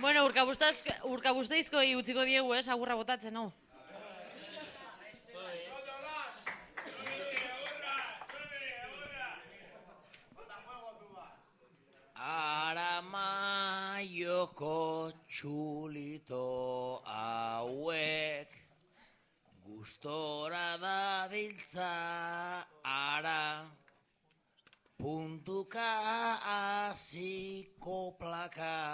Bueno, urka busteizko utziko diegu, eh, agurra botatzen, no? Aramaioko txulito hauek Gustora da biltza ara Puntuka hasi, koplaka hasi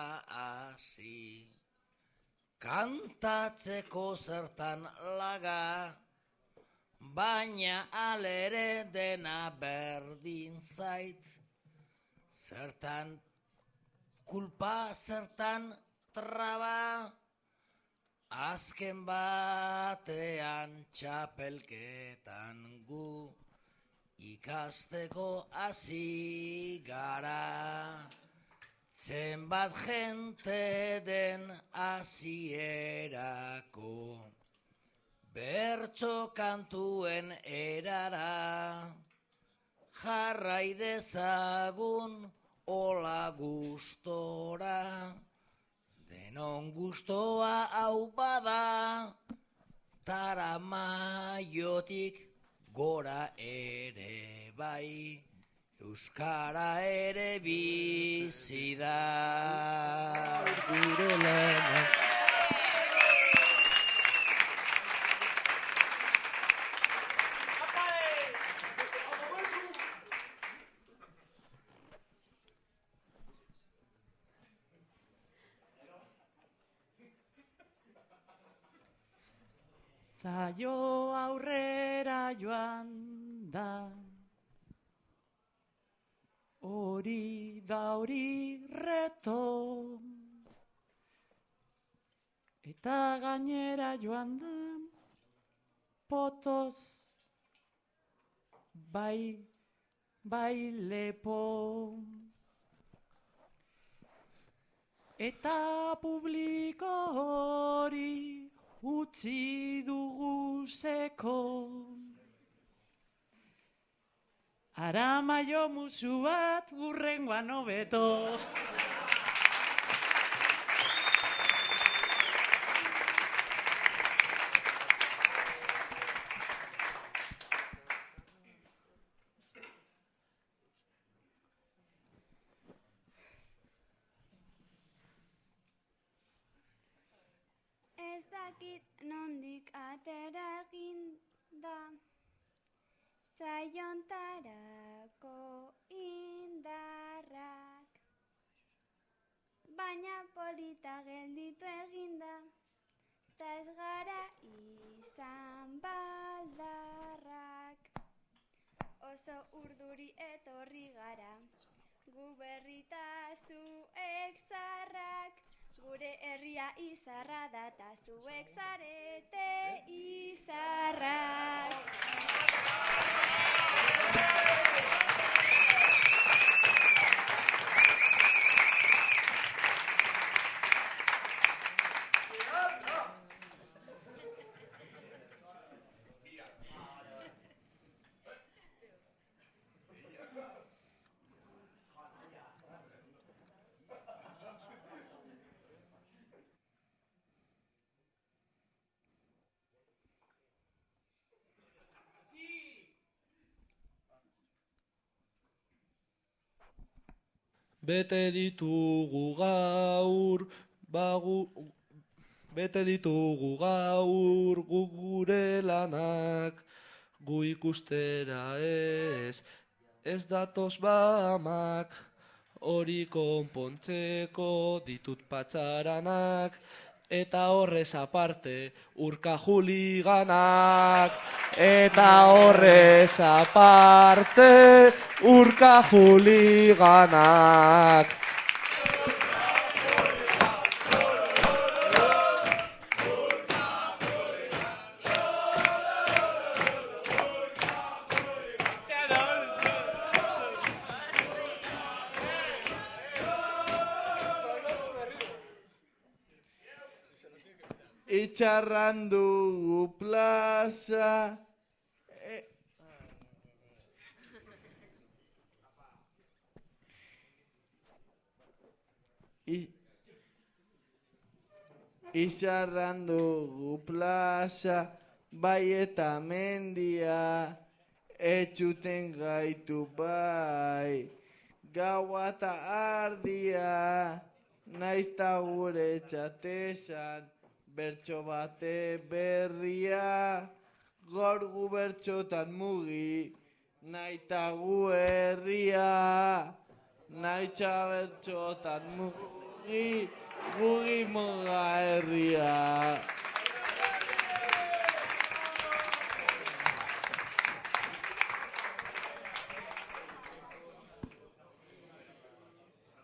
Kantatzeko zertan laga Baina alere dena berdin zait Zertan kulpa, zertan traba Azken batean txapelketan gu ikasteko hasi gara. Zenbat jente den hasierako bertso kantuen erara. Jarrai dezagun ola gustora, denon gustoa hau bada, tara maiotik gora ere bai, Euskara ere bizi da. Zaio aurrera joan da Hori da hori reto Eta gainera joan da Potoz Bai, bai lepo Eta publiko hori utzi dugu seko. Ara maio musu bat burrengoan hobeto. Ez dakit nondik atera Zaiontarako indarrak Baina polita gelditu eginda Ta ez gara izan baldarrak Oso urduri etorri gara Gu berritazu zarrak Gure herria izarra da ta zuek zarete izarrak. Bete ditugu gaur, bagu, bete ditugu gaur gu gure lanak, gu ikustera ez, ez datoz bamak, hori konpontzeko ditut patzaranak, eta horrez aparte urka juliganak, eta horrez aparte urka juliganak. Itxarran dugu plaza. E- I- izarran dugu plaza, bai eta mendia, etxuten gaitu bai, gaua eta ardia, naizta gure txatesan, bertso bate berria, gor gu bertxotan mugi, naita gu herria, naitxa bertxotan mugi, mugi moga herria.